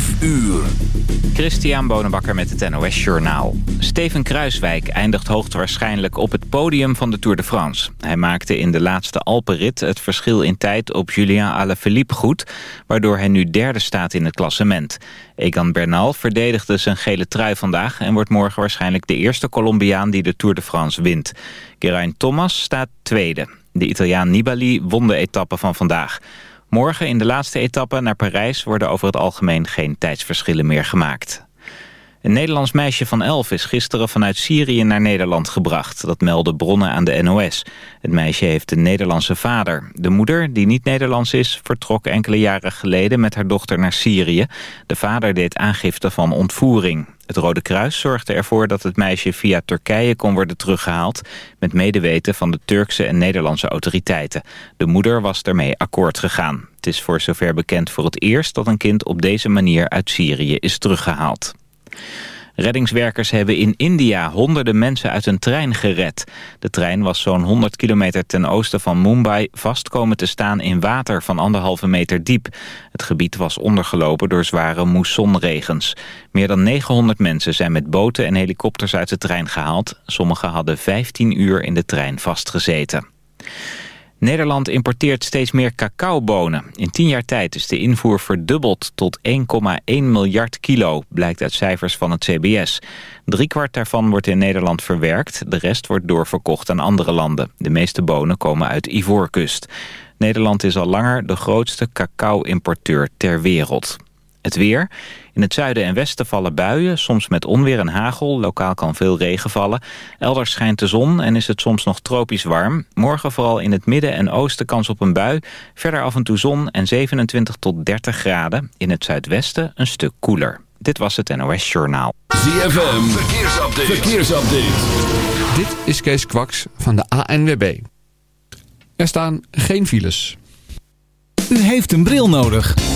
5 uur. Christian Bonenbakker met het NOS Journaal. Steven Kruiswijk eindigt hoogstwaarschijnlijk op het podium van de Tour de France. Hij maakte in de laatste Alpenrit het verschil in tijd op Julien Alaphilippe goed... waardoor hij nu derde staat in het klassement. Egan Bernal verdedigde zijn gele trui vandaag... en wordt morgen waarschijnlijk de eerste Colombiaan die de Tour de France wint. Geraint Thomas staat tweede. De Italiaan Nibali won de etappe van vandaag... Morgen in de laatste etappe naar Parijs worden over het algemeen geen tijdsverschillen meer gemaakt. Een Nederlands meisje van elf is gisteren vanuit Syrië naar Nederland gebracht. Dat melden bronnen aan de NOS. Het meisje heeft een Nederlandse vader. De moeder, die niet Nederlands is, vertrok enkele jaren geleden met haar dochter naar Syrië. De vader deed aangifte van ontvoering. Het Rode Kruis zorgde ervoor dat het meisje via Turkije kon worden teruggehaald... met medeweten van de Turkse en Nederlandse autoriteiten. De moeder was daarmee akkoord gegaan. Het is voor zover bekend voor het eerst dat een kind op deze manier uit Syrië is teruggehaald. Reddingswerkers hebben in India honderden mensen uit een trein gered. De trein was zo'n 100 kilometer ten oosten van Mumbai vast komen te staan in water van anderhalve meter diep. Het gebied was ondergelopen door zware moessonregens. Meer dan 900 mensen zijn met boten en helikopters uit de trein gehaald. Sommigen hadden 15 uur in de trein vastgezeten. Nederland importeert steeds meer cacaobonen. In tien jaar tijd is de invoer verdubbeld tot 1,1 miljard kilo, blijkt uit cijfers van het CBS. kwart daarvan wordt in Nederland verwerkt, de rest wordt doorverkocht aan andere landen. De meeste bonen komen uit Ivoorkust. Nederland is al langer de grootste cacao-importeur ter wereld. Het weer. In het zuiden en westen vallen buien, soms met onweer en hagel. Lokaal kan veel regen vallen. Elders schijnt de zon en is het soms nog tropisch warm. Morgen vooral in het midden en oosten kans op een bui. Verder af en toe zon en 27 tot 30 graden. In het zuidwesten een stuk koeler. Dit was het NOS Journaal. ZFM, verkeersupdate. verkeersupdate. Dit is Kees Kwaks van de ANWB. Er staan geen files. U heeft een bril nodig.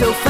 Was lang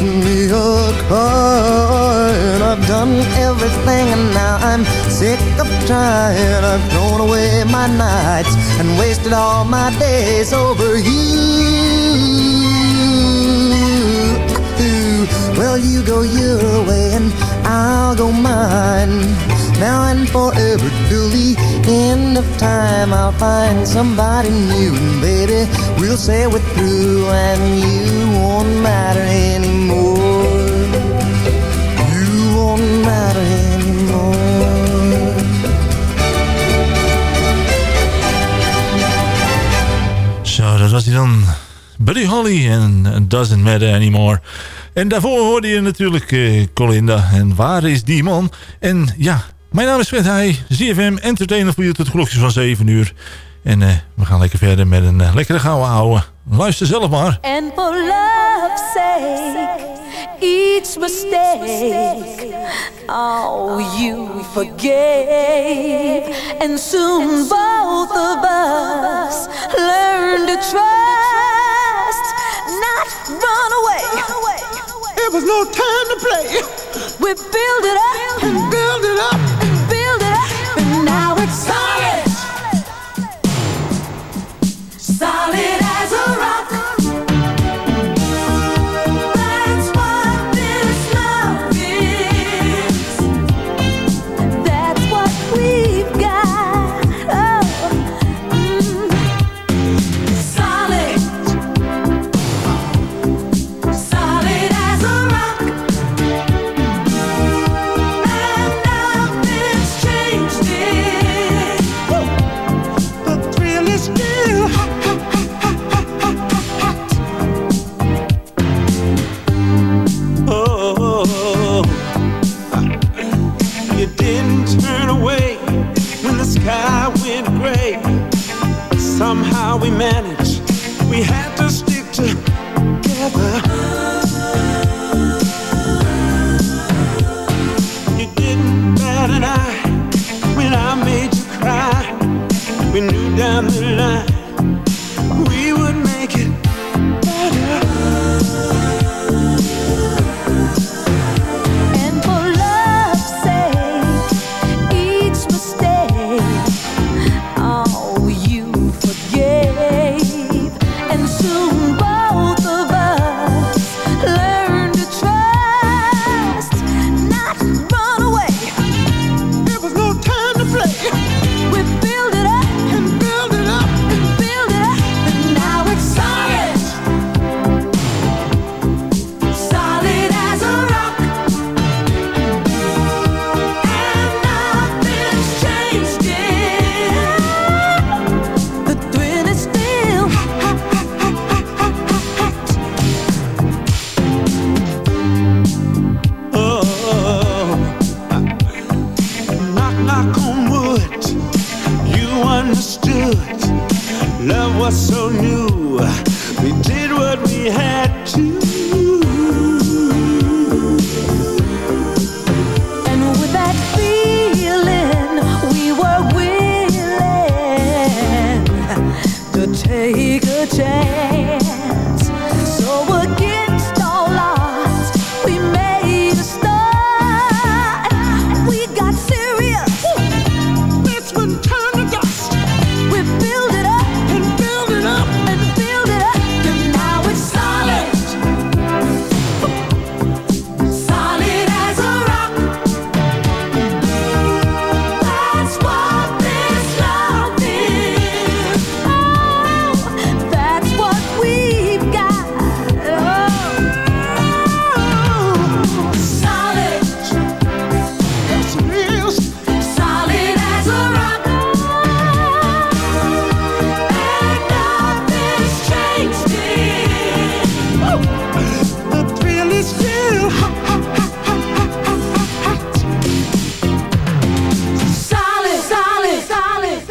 In me a crying. I've done everything and now I'm sick of trying. I've thrown away my nights and wasted all my days over you. Well, you go your way and I'll go mine. Now and forever till the end of time, I'll find somebody new. And baby, we'll say we're through and you won't matter anymore. You won't matter anymore. Zo, dat was hij dan. Buddy Holly en Doesn't Matter Anymore. En daarvoor hoorde je natuurlijk eh, Colinda. En waar is die man? En ja, mijn naam is Fred Heij. ZFM Entertainer voor je tot klokjes van 7 uur. En eh, we gaan lekker verder met een eh, lekkere gouden ouwe. Luister zelf maar. And for love's sake, each mistake, oh, you forgave. And soon both of us learn to trust, not run away. It was no time to play. We build it up and build it up and build it up, and now it's solid. Solid we manage silence.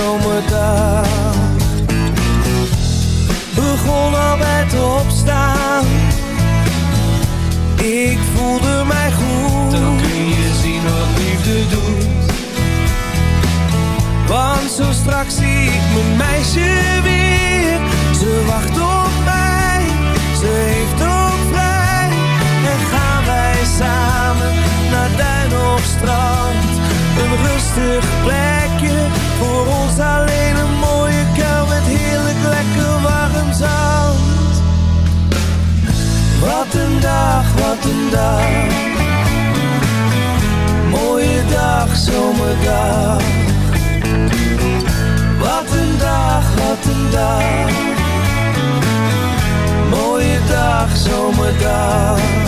zomerdag. Begon al bij het opstaan. Ik voelde mij goed. Dan kun je zien wat liefde doet. Want zo straks zie ik mijn meisje weer. Ze wacht op mij, ze heeft ook vrij. En gaan wij samen naar duin of strand. Een rustig plekje voor ons alleen een mooie kuil met heerlijk lekker warm zand. Wat een dag, wat een dag. Mooie dag, zomerdag. Wat een dag, wat een dag. Mooie dag, zomerdag.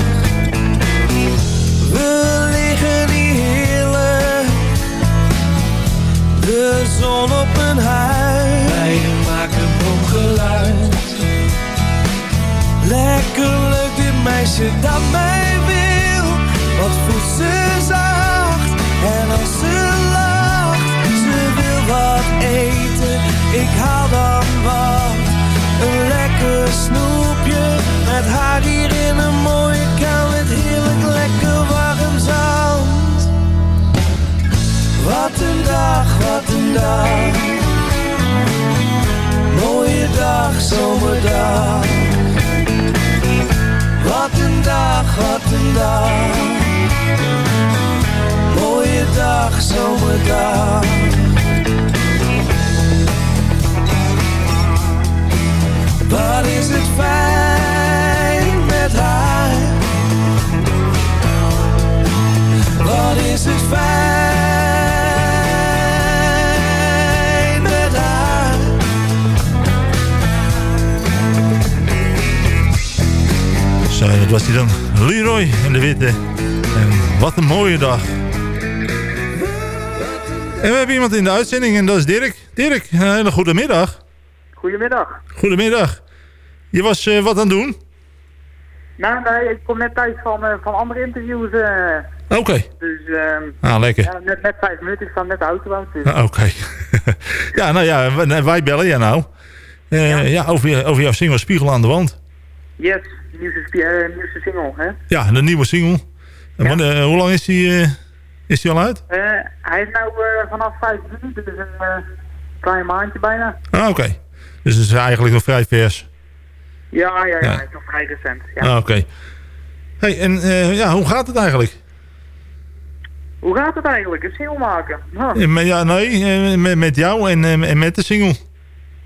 zon op een huis. Bijen maken bomgeluid. Lekker leuk dit meisje dat mij Wat een dag, wat een dag. Mooie dag, zomerdag. Wat een dag, wat een dag. Mooie dag, zomerdag. Wat is het fijn met haar? Wat is het fijn? Was hij dan. Leroy en de Witte. En wat een mooie dag. En we hebben iemand in de uitzending en dat is Dirk. Dirk, een hele goede middag. Goedemiddag. Goedemiddag. Je was eh, wat aan het doen? Nou, nee, ik kom net thuis van, eh, van andere interviews. eh, Oké. dus ehm Ah, lekker. ja, net, net vijf minuten, ik sta net de auto uit. Dus. Ah, Oké. ja, nou ja, wij- bellen je nou. Eh, ja. over, over jouw single Spiegel aan de Wand. Yes, nieuwste, nieuwste single, hè. Ja, de nieuwe single. Eh, hoe lang is die, eh, is die al uit? Eh, hij is nou eh, vanaf 5 juni, dus een klein maandje bijna. Ah, oké. Dus het is eigenlijk nog vrij vers. Ja, ja, ja, Ja. hij is nog vrij recent. Ja. Ah, oké. Hey, en ja, hoe gaat het eigenlijk? Hoe gaat het eigenlijk? Een single maken? Huh. Met- Ja, nee, met, met jou en, en met de single.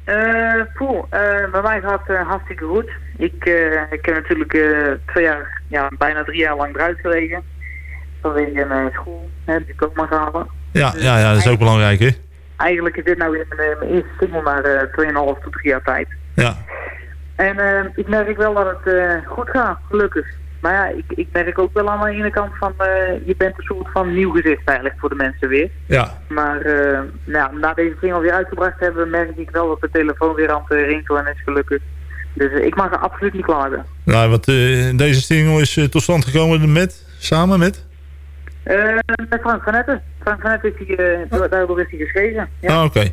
Eh, poeh, eh, bij mij gaat het hartstikke goed. Ik, eh, ik heb natuurlijk eh, twee jaar, ja, bijna drie jaar lang eruit gelegen. Vanwege mijn school, hè, die ik ook mag halen. Ja, ja, ja, dat is ook belangrijk, hè? Eigenlijk is dit nou weer mijn, eh, mijn eerste single na eh 2,5 tot 3 jaar tijd. Ja. En eh, ik merk wel dat het eh, goed gaat, gelukkig. Maar ja, ik, ik merk ook wel aan de ene kant van, eh, je bent een soort van nieuw gezicht eigenlijk voor de mensen weer. Ja. Maar eh, nou, na deze single weer uitgebracht hebben, merk ik wel dat de telefoon weer aan het rinkelen is, gelukkig. Dus eh, ik mag er absoluut niet klagen. Nou, want eh, deze single is eh, tot stand gekomen met, samen met? Met Frank van Etten. Frank van Etten is hij, uh, daardoor is hij geschreven. Ja. Ah, oké.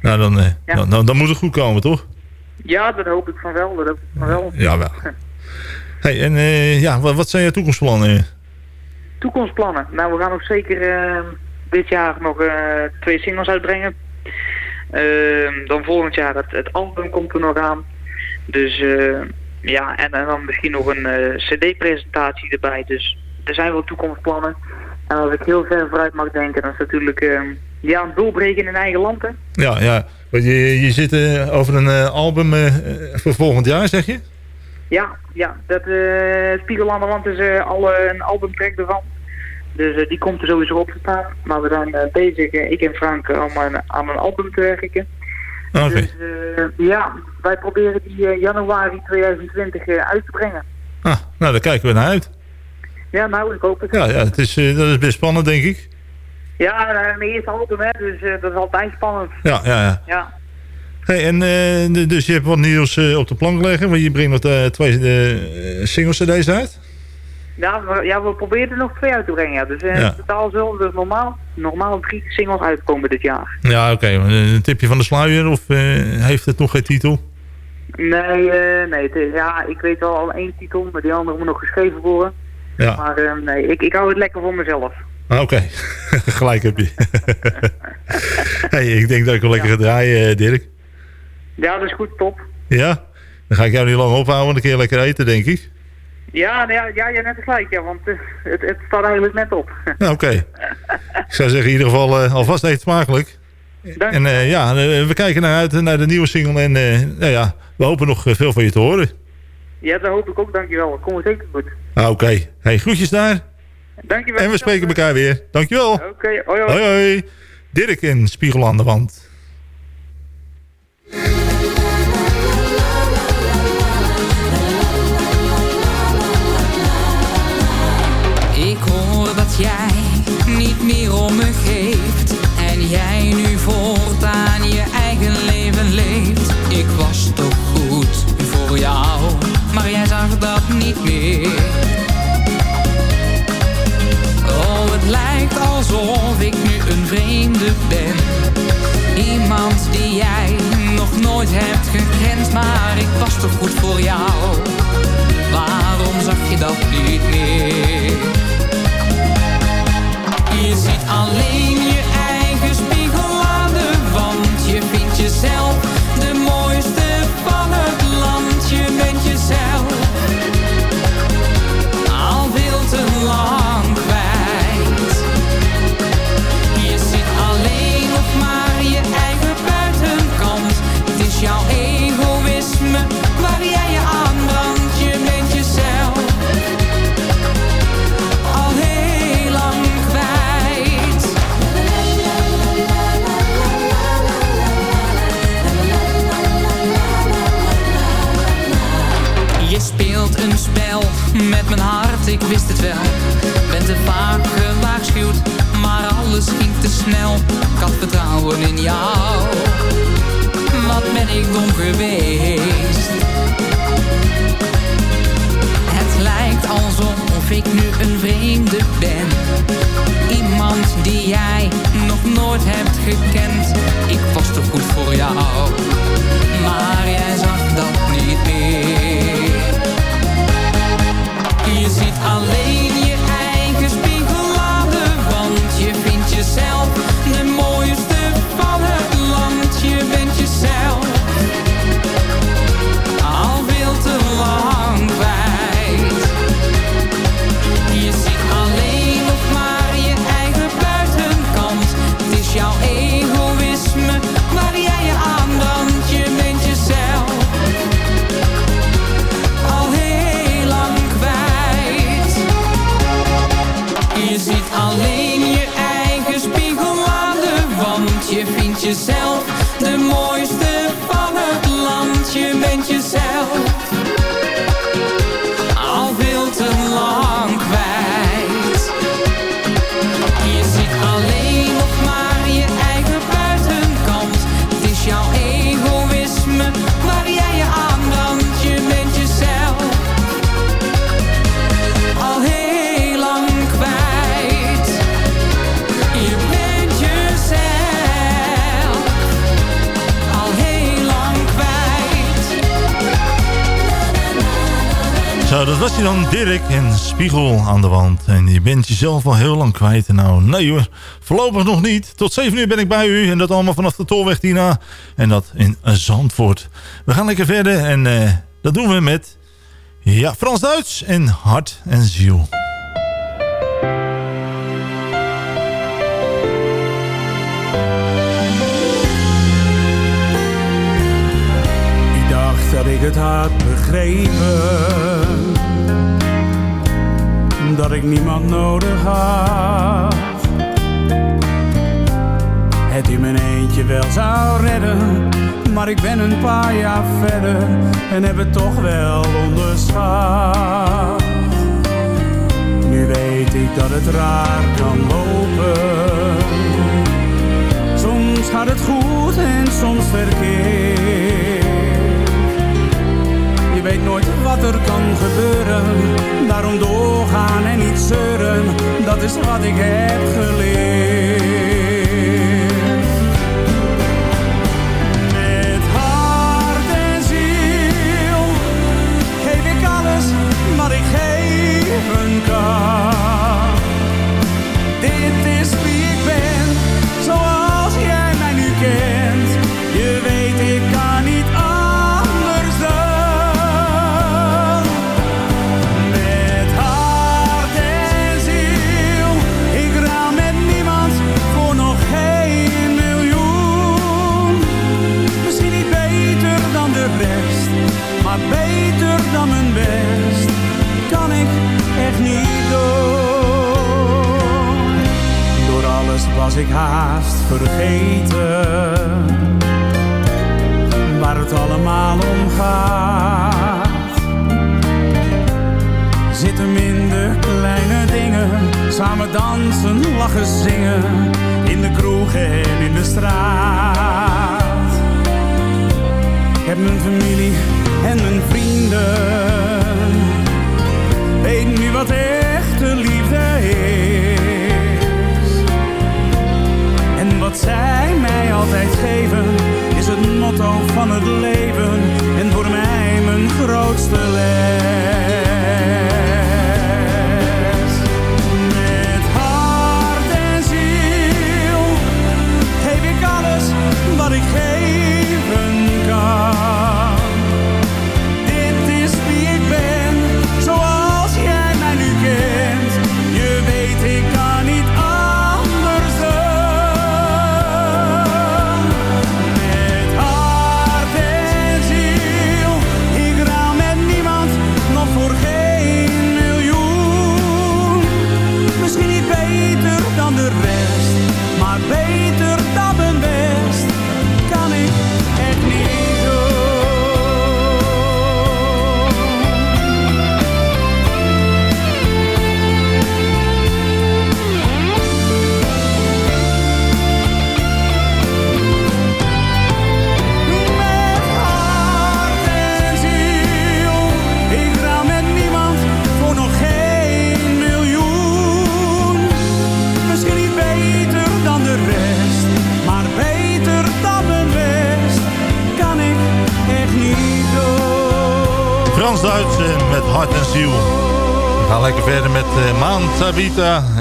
Nou, dan, Ja. dan, dan, dan moet het goed komen, toch? ja, dat hoop ik van wel. Dat hoop ik van wel. Ja, wel. Hey, en ja, wat, wat zijn je toekomstplannen? Toekomstplannen. Nou, we gaan ook zeker eh, dit jaar nog twee singles uitbrengen. Ehm, dan volgend jaar het, het album komt er nog aan. Dus eh, ja, en, en dan misschien nog een eh, cd-presentatie erbij. Dus er zijn wel toekomstplannen. En als ik heel ver vooruit mag denken, dan is natuurlijk eh, ja, een doorbreken in eigen land. Hè? Ja, ja. Want je, je zit eh, over een album voor volgend jaar, zeg je? Ja, ja, dat Spiegel aan de Wand is al een albumtrack ervan. Dus die komt er sowieso op te staan. Maar we zijn bezig, ik en Frank, om aan, aan een album te werken. Dus eh, ja, wij proberen die eh, januari 2020 eh, uit te brengen. Ah, nou, daar kijken we naar uit. Ja, nou, ik hoop het. Ja, ja het is, dat is best spannend, denk ik. Ja, mijn eerste album, hè, dus dat is altijd spannend. Ja, ja, ja. Ja. Hey, en dus je hebt wat nieuws op de plank liggen. Want je brengt nog twee singles cd's uit. Ja, we, ja, we proberen er nog twee uit te brengen. Ja. Dus eh Ja. in totaal zullen er normaal, normaal drie singles uitkomen dit jaar. Ja, oké. Eh, Een tipje van de sluier of eh, heeft het nog geen titel? Nee, nee het ja, ik weet wel al één titel, maar die andere moet nog geschreven worden. Ja. Maar nee, ik, ik hou het lekker voor mezelf. Ah, Oké, gelijk heb je. hey, ik denk dat ik wel lekker ga draaien, Dirk. Ja, dat is goed, top. Ja? Dan ga ik jou niet lang ophouden, kun je lekker eten, denk ik. Ja, nou ja, ja, ja net gelijk, ja, want eh, het, het staat eigenlijk net op. Nou, oké. Ik zou zeggen, in ieder geval eh, alvast eet smakelijk. Dank En eh, ja, we kijken naar uit naar de nieuwe single. En nou ja, we hopen nog veel van je te horen. Ja, dat hoop ik ook, dankjewel. Dat komt zeker goed. Ah, oké. Hey, groetjes daar. Dankjewel. En we spreken elkaar weer. Dankjewel. Oké, hoi, hoi. Hoi, hoi. Dirk in Spiegel aan de Wand. Jij niet meer om me geeft. En jij nu voortaan je eigen leven leeft. Ik was toch goed voor jou Maar jij zag dat niet meer. Oh, het lijkt alsof ik nu een vreemde ben. Iemand die jij nog nooit hebt gekend Maar ik was toch goed voor jou. Waarom zag je dat niet meer? Je ziet alleen je eigen spiegel aan de wand. Je vindt jezelf Ben te vaak gewaarschuwd, maar alles ging te snel. Ik had vertrouwen in jou. Wat ben ik dom geweest? Het lijkt alsof ik nu een vreemde ben. Iemand die jij nog nooit hebt gekend. Ik was te goed voor jou, spiegel aan de wand. En je bent jezelf al heel lang kwijt. Nou, nee hoor. Voorlopig nog niet. Tot 7 uur ben ik bij u. En dat allemaal vanaf de Tolweg Tina. En dat in Zandvoort. We gaan lekker verder. En eh, dat doen we met... Ja, Frans-Duits en hart en ziel. Ik dacht dat ik het had begrepen Dat ik niemand nodig had. Het in mijn eentje wel zou redden Maar ik ben een paar jaar verder En heb het toch wel onderschat. Nu weet ik dat het raar kan lopen. Soms gaat het goed en soms verkeerd. Weet nooit wat er kan gebeuren. Daarom doorgaan en niet zeuren, dat is wat ik heb geleerd. Met hart en ziel geef ik alles wat ik geven kan. Dit is was ik haast vergeten. Waar het allemaal om gaat. Zit hem in de kleine dingen Samen dansen, lachen, zingen. In de kroeg en in de straat. Ik heb mijn familie en mijn vrienden. Weet nu wat echte liefde Zij mij altijd geven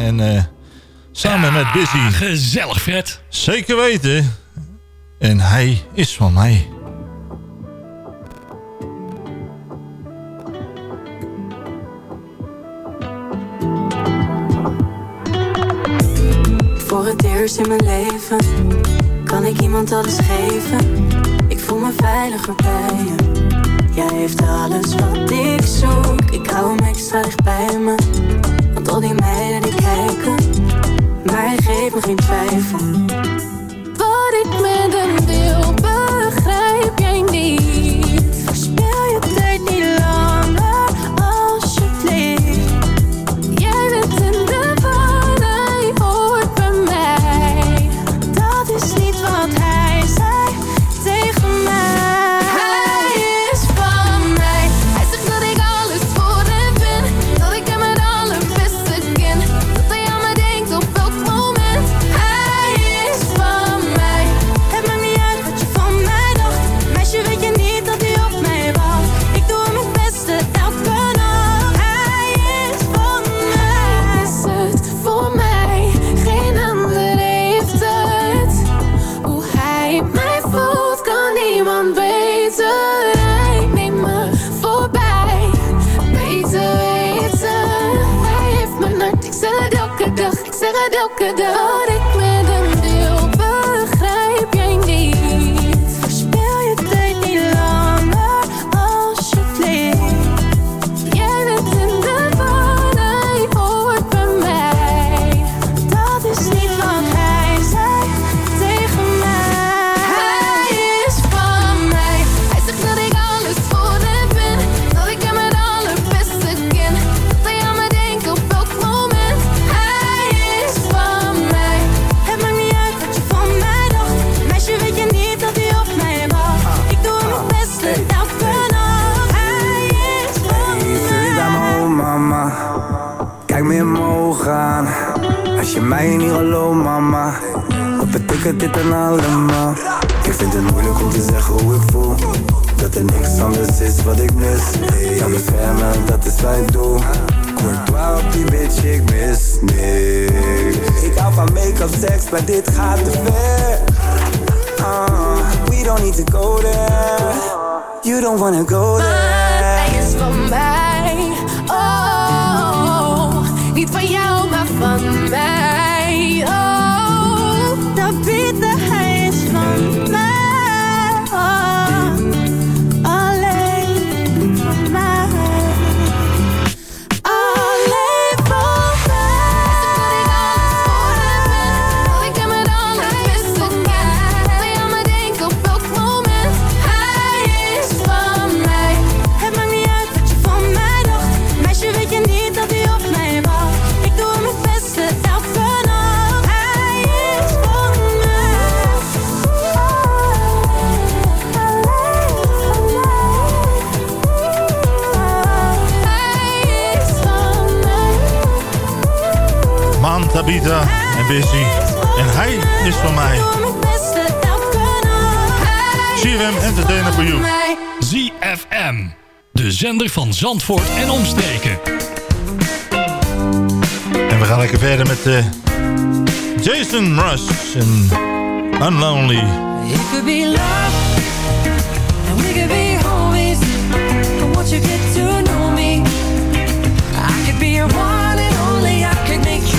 en uh, samen met Busy. Gezellig, Fred. Zeker weten. En hij is van mij. Voor het eerst in mijn leven kan ik iemand alles geven. Ik voel me veiliger bij je. Jij heeft alles wat ik zoek. Ik hou hem extra dicht bij me. Het moeilijk om te zeggen hoe ik voel. Dat er niks anders is wat ik mis. Hey, aan beschermen, dat is wat ik doe. Courtois op die bitch, ik mis niks. Ik hou van make-up, seks, maar dit gaat te ver. Ah, we don't need to go there. You don't wanna go there. Hij is van mij. Oh, niet van jou, maar van mij. En Busy. En hij is van mij. CFM Entertainer for You. ZFM. De zender van Zandvoort en omstreken. En we gaan lekker verder met eh, Jason Mraz en Unlonely. It could be love, and we could be homies. But once you get to know me, I could be your one and only. I could make you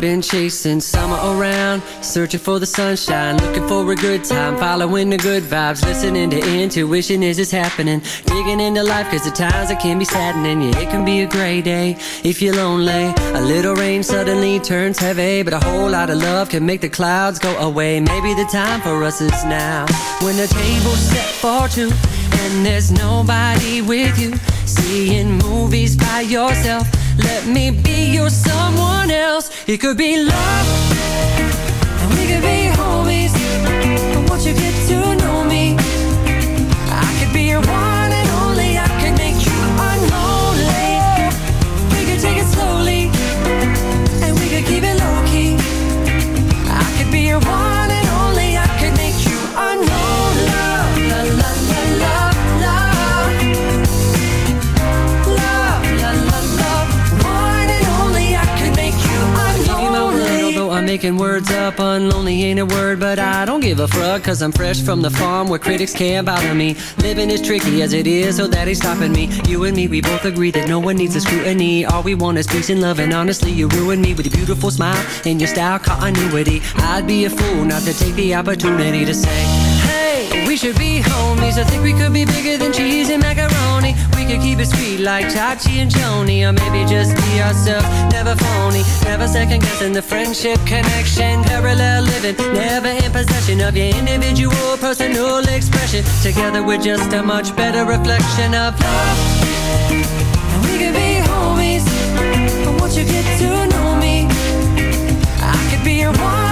been chasing summer around, searching for the sunshine, looking for a good time, following the good vibes, listening to intuition. Is it's happening, digging into life cause the times it can be saddening, yeah it can be a gray day if you're lonely, a little rain suddenly turns heavy, but a whole lot of love can make the clouds go away, maybe the time for us is now, when the table's set for two, and there's nobody with you, seeing movies by yourself, let me be your someone else. It could be love, and we could be homies. But once you get to making words up. Unlonely ain't a word, but I don't give a fuck. Cause I'm fresh from the farm where critics care about me. Living is tricky as it is, so that ain't stopping me. You and me, we both agree that no one needs a scrutiny. All we want is peace and love, and honestly, you ruin me with your beautiful smile and your style continuity. I'd be a fool not to take the opportunity to say, Hey, we should be homies. I think we could be bigger than cheese and macaroni. We could keep it sweet like Chachi and Joni, or maybe just be ourselves, never phony, never second guessing the friendship connection, parallel living, never in possession of your individual personal expression. Together we're just a much better reflection of love. We could be homies, once you get to know me, I could be your one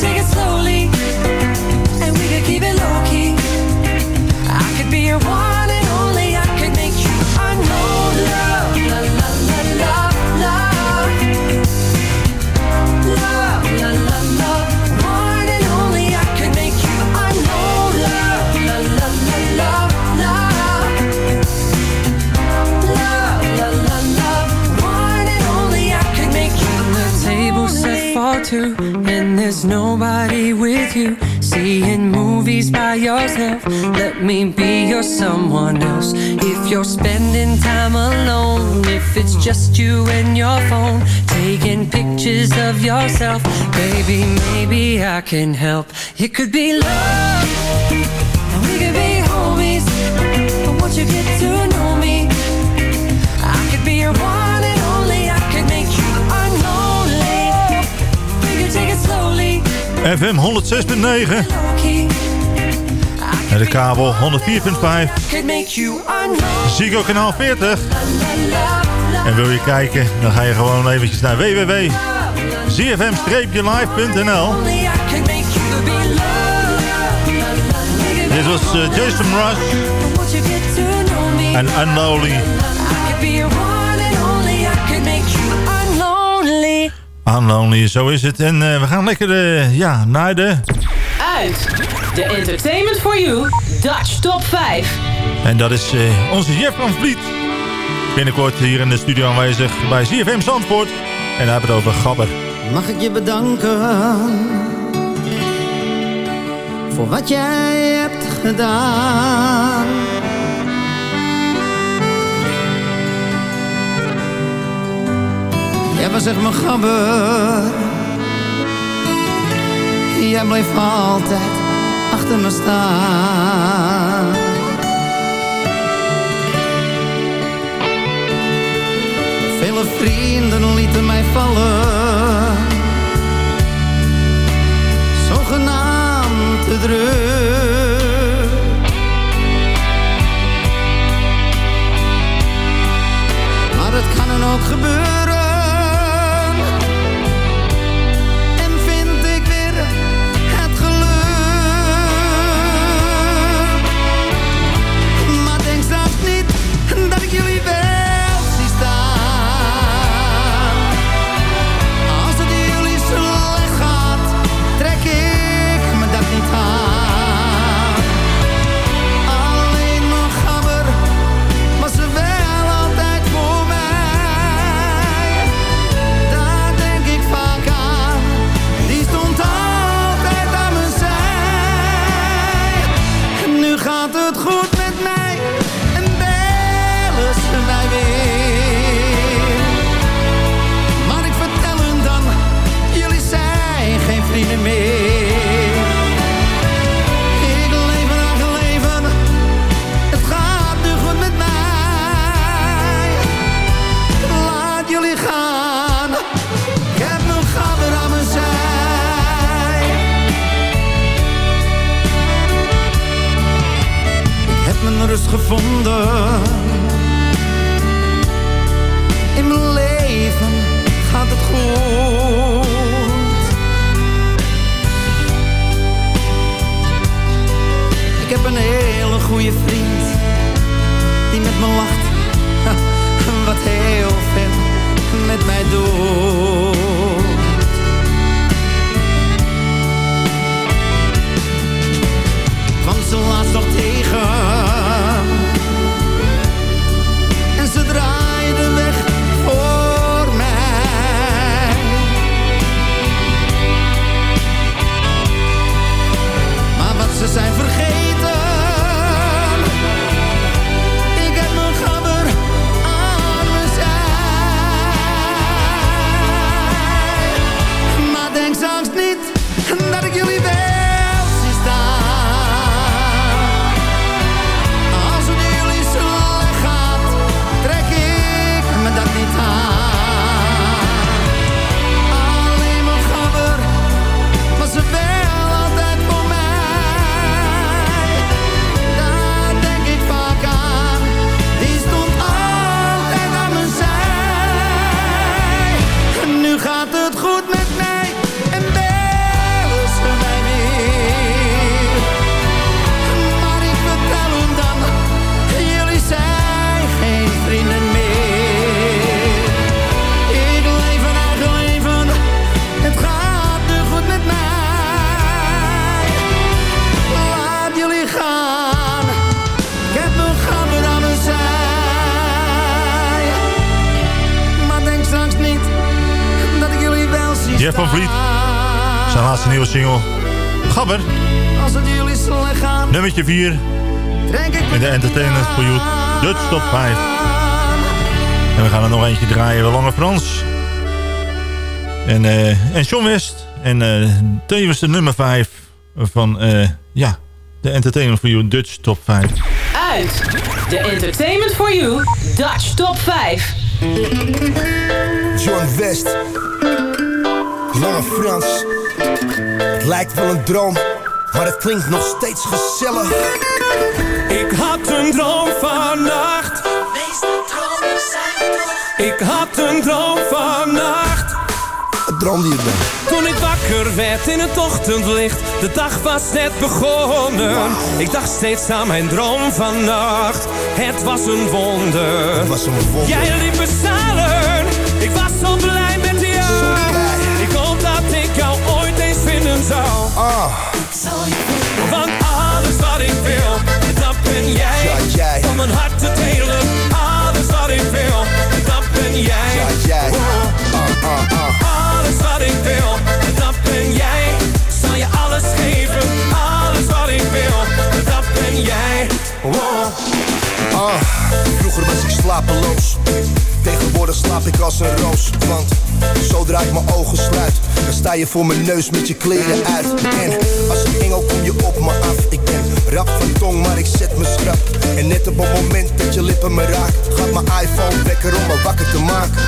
take it slowly, let me be your someone else. If you're spending time alone, if it's just you and your phone, taking pictures of yourself, baby, maybe I can help. It could be love, and we could be homies. But once you get to know me, I could be your one and only. I could make you unlonely. We could take it slowly. FM 106.9. En de kabel 104.5. Could make you unlonely. Ziggo kanaal 40. En wil je kijken, dan ga je gewoon eventjes naar www.zfm-live.nl Dit was eh, Jason Rush en Unlonely. Unlonely. Unlonely, zo is het. En eh, we gaan lekker eh, ja, naar de... Uit de Entertainment for You Dutch Top 5. En dat is eh, onze Jeff van Vliet. Binnenkort hier in de studio aanwezig bij ZFM Zandvoort. En hij heeft het over Gabber. Mag ik je bedanken voor wat jij hebt gedaan? Jij was echt mijn gabber. Jij bleef altijd achter me staan. Vele vrienden lieten mij vallen. Zogenaamd te druk. Maar het kan dan ook gebeuren. Gevonden. In mijn leven gaat het goed. Ik heb een hele goede vriend die met me lacht. Wat heel veel met mij doet. kwam ze laatst nog tegen. Jeff van Vliet. Zijn laatste nieuwe single. Gabber. Als het jullie slecht gaat, Nummertje 4. denk ik In de Entertainment for You Dutch Top 5. En we gaan er nog eentje draaien. De Lange Frans. En, eh en John West. En eh tevens de nummer 5 van eh, ja, de Entertainment for You Dutch Top 5. Uit de Entertainment for You Dutch Top 5. John West. Lange Frans. Het lijkt wel een droom, maar het klinkt nog steeds gezellig. Ik had een droom vannacht. Ik had een droom vannacht. Wat droomde je dan? Toen ik wakker werd in het ochtendlicht, de dag was net begonnen. Ik dacht steeds aan mijn droom vannacht. Het was een wonder. Het was een wonder. Jij liep me zalen. Ik was zo blij Ah. Want alles wat ik wil, dat ben jij. Ja, jij. Om mijn hart te delen. Alles wat ik wil, dat ben jij. Ja, jij. Oh. Ah, ah, ah. Alles wat ik wil, dat ben jij. Zal je alles geven, alles wat ik wil, dat ben jij. Wow. Ah, ik slapeloos. Tegenwoordig slaap ik als een roos. Want zodra ik mijn ogen sluit, dan sta je voor mijn neus met je kleren uit. En als een engel kom je op me af. Ik ben rap van tong, maar ik zet me schrap. En net op het moment dat je lippen me raakt, gaat mijn iPhone wekker om me wakker te maken.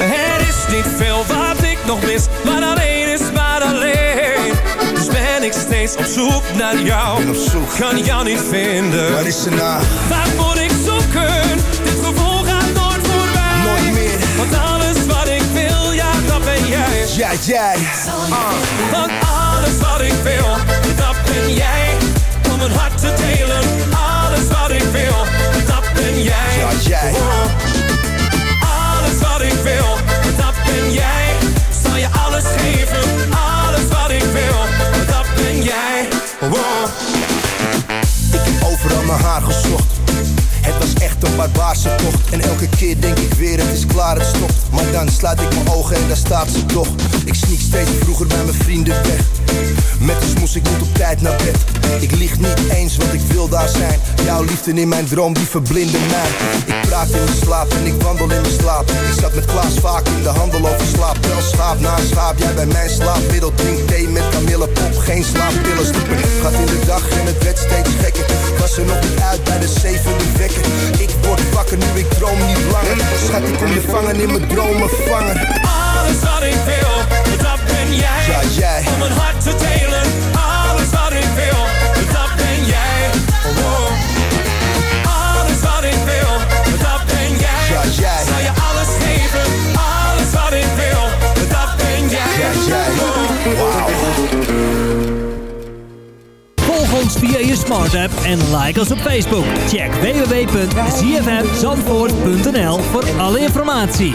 Er is niet veel wat nog mis, maar alleen is maar alleen. Dus ben ik steeds op zoek naar jou. op zoek. Kan jou niet vinden. Waar is ze nou? Waar moet ik zoeken? Dit gevoel gaat nooit voorbij. Nooit meer. Want alles wat ik wil, ja, dat ben jij. Ja, jij. Ah. Want alles wat ik wil, daar staat ze toch. Ik sneak steeds vroeger bij mijn vrienden weg. Met de smoes, ik moet op tijd naar bed. Ik lieg niet eens, want ik wil daar zijn. Jouw liefde in mijn droom, die verblindde mij. Ik praat in mijn slaap en ik wandel in mijn slaap. Ik zat met Klaas vaak in de handel over slaap. Wel schaap na schaap, jij bij mijn slaapmiddel. Drink thee met kamillepop, geen slaappillen. Stoepen gaat in de dag en het werd steeds gekker. Was er nog niet uit bij de zevende wekker. Ik word wakker nu, ik droom niet langer. Schat, ik kom je vangen in mijn dromen vangen. Alles wat ik wil, dat ben jij. Ja, jij. Om mijn hart te delen. Alles wat ik wil, dat ben jij. Wow. Alles wat ik wil, dat ben jij. Ja, jij. Je alles geven. Alles wat ik wil, dat ben jij. Ja, jij. Volg ons via je smart app en like ons op Facebook. Check www.zfmzandvoort.nl voor alle informatie.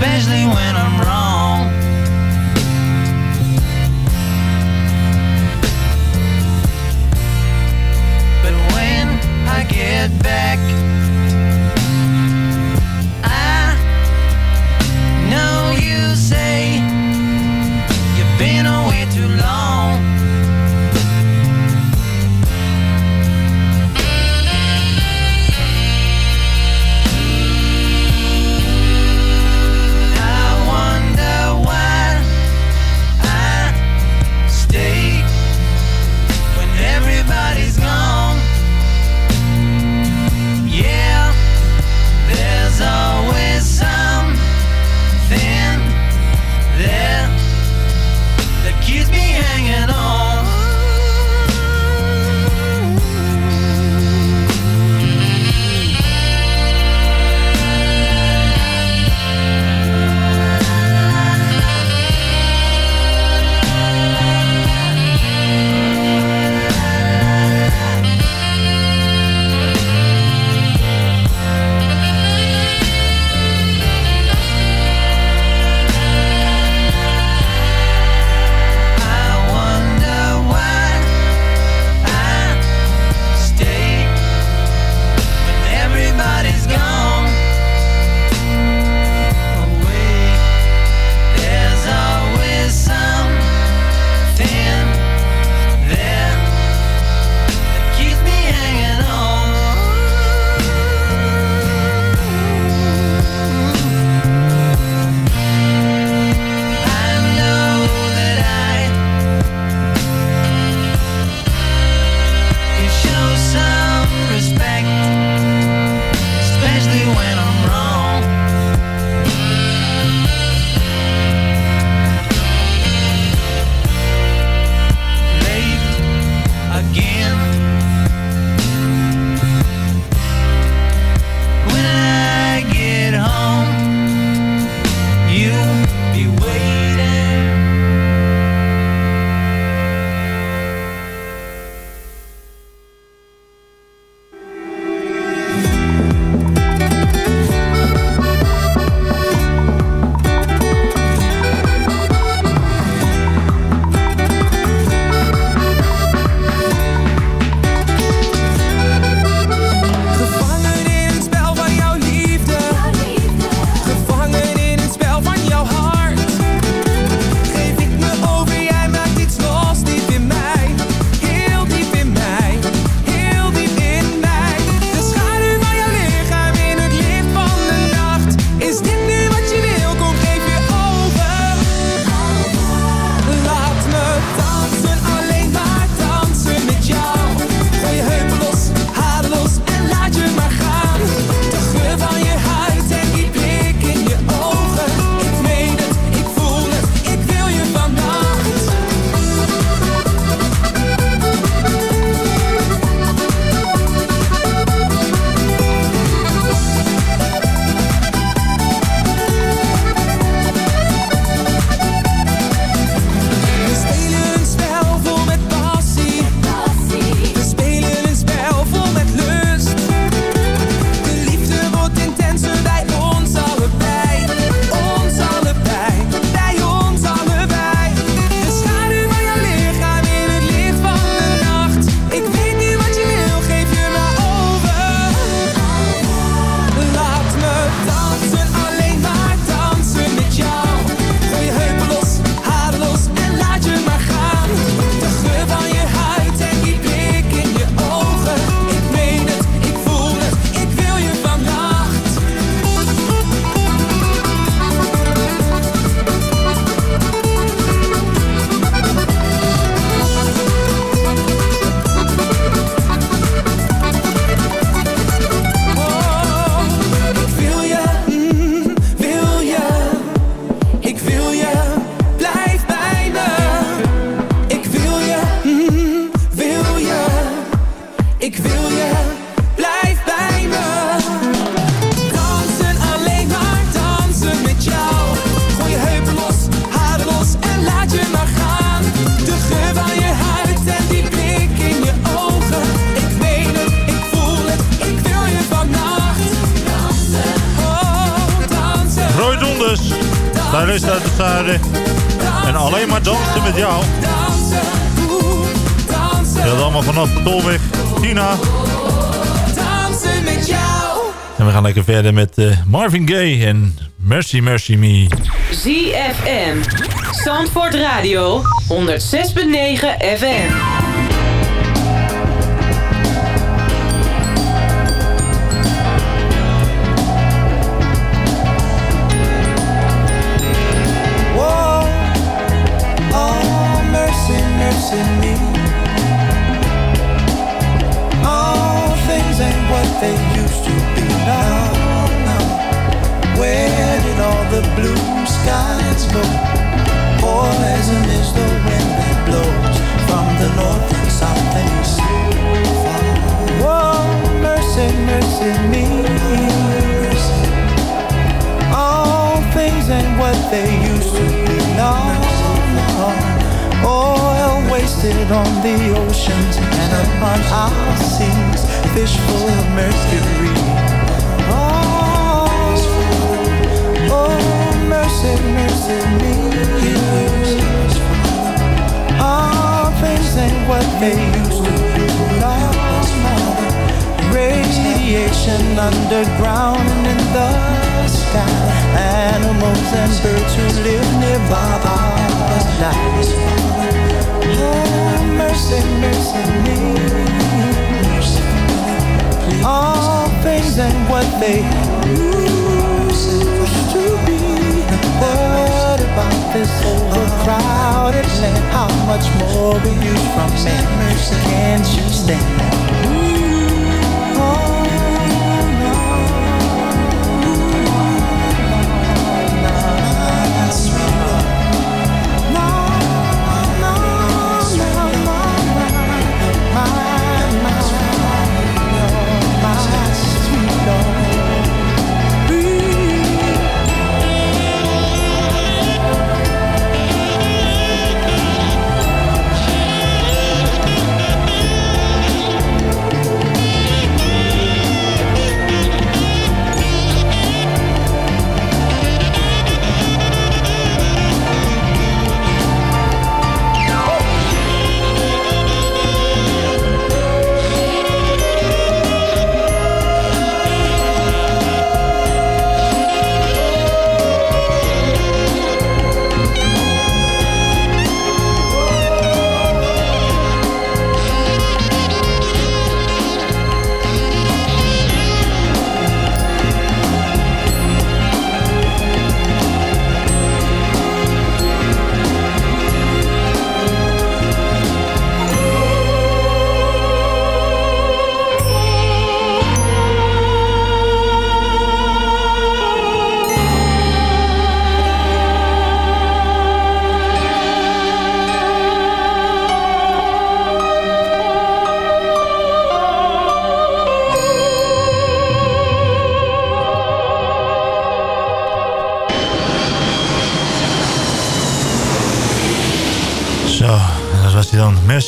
Especially when I'm wrong. Mercy Mercy Me. ZFM. Zandvoort Radio. 106.9 FM. Whoa, oh mercy, mercy me. All things ain't what they used to the blue skies go? Poison is the wind that blows from the north and south and east. Whoa, mercy, mercy me. All things ain't what they used to be now. Oil wasted on the oceans and upon our seas, fish full of mercury. Mercy, mercy me. All things ain't what they used to be. Radiation underground and in the sky. Animals and birds who live nearby are alive. Oh, mercy, mercy me. All things ain't what they used to be. What about this overcrowded land? How much more will you from man? Can't you stand?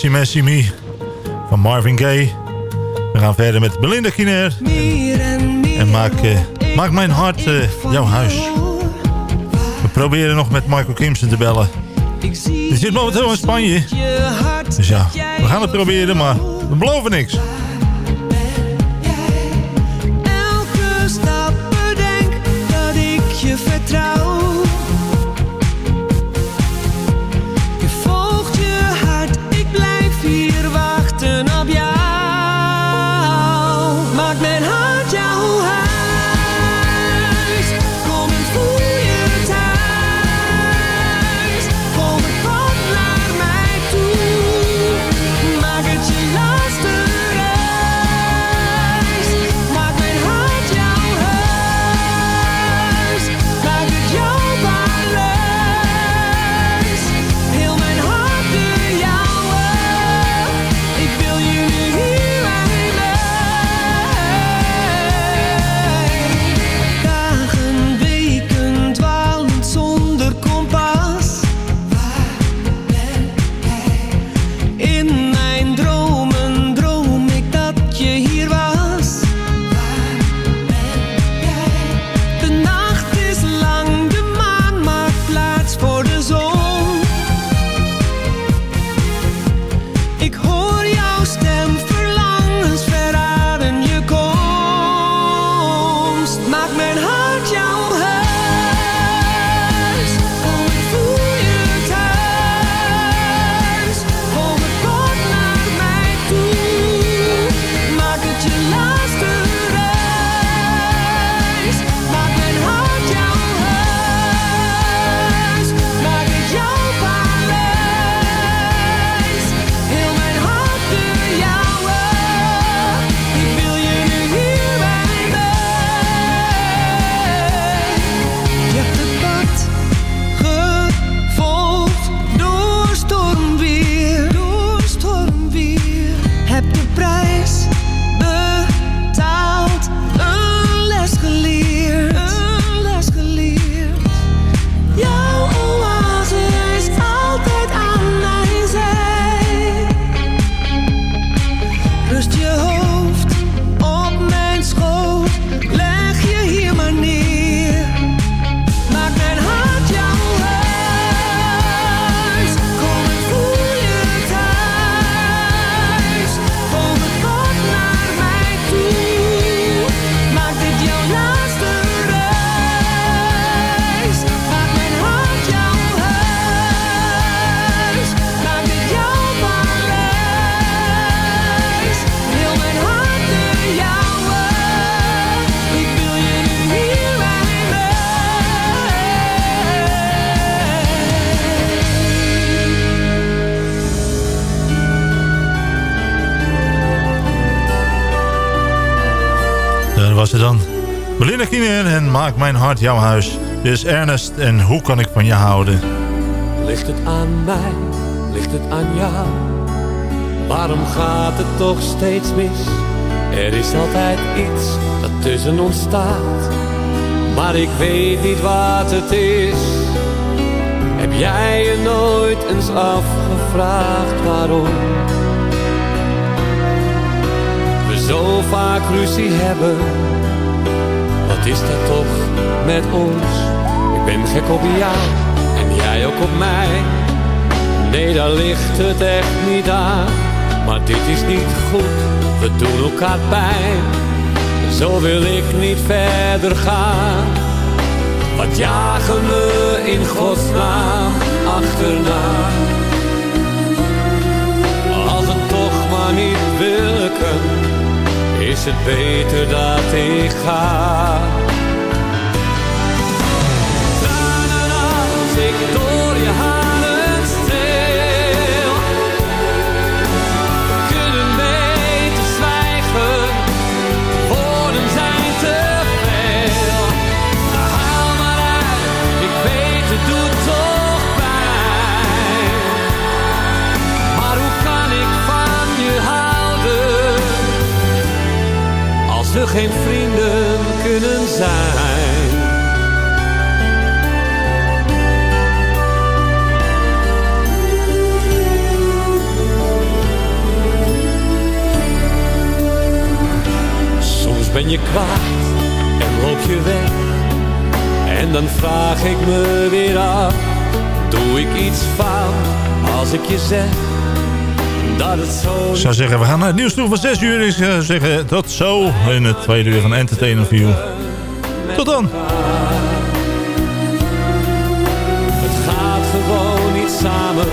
Mercy Mercy Me van Marvin Gaye. We gaan verder met Belinda Kiner. En maak, eh, maak mijn hart eh, jouw huis. We proberen nog met Michael Kimson te bellen. Die zit momenteel in Spanje. Dus ja, we gaan het proberen, maar we beloven niks. 2010 in en maak mijn hart jouw huis. Dus Ernest, en hoe kan ik van je houden? Ligt het aan mij, ligt het aan jou? Waarom gaat het toch steeds mis? Er is altijd iets dat tussen ons staat, maar ik weet niet wat het is. Heb jij je nooit eens afgevraagd waarom? We zo vaak ruzie hebben wat is dat toch met ons? Ik ben gek op jou en jij ook op mij. Nee, daar ligt het echt niet aan. Maar dit is niet goed, we doen elkaar pijn. Zo wil ik niet verder gaan. Wat jagen we in godsnaam achterna? Is het beter dat ik ga. Geen vrienden kunnen zijn? Soms ben je kwaad en loop je weg. En dan vraag ik me weer af, doe ik iets fout als ik je zeg Ik zou zeggen, we gaan naar het nieuws toe van 6 uur. Ik zou zeggen, tot zo in het tweede uur van Entertainer View. Tot dan. Het gaat gewoon niet samen.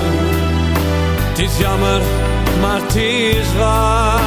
Het is jammer, maar het is waar.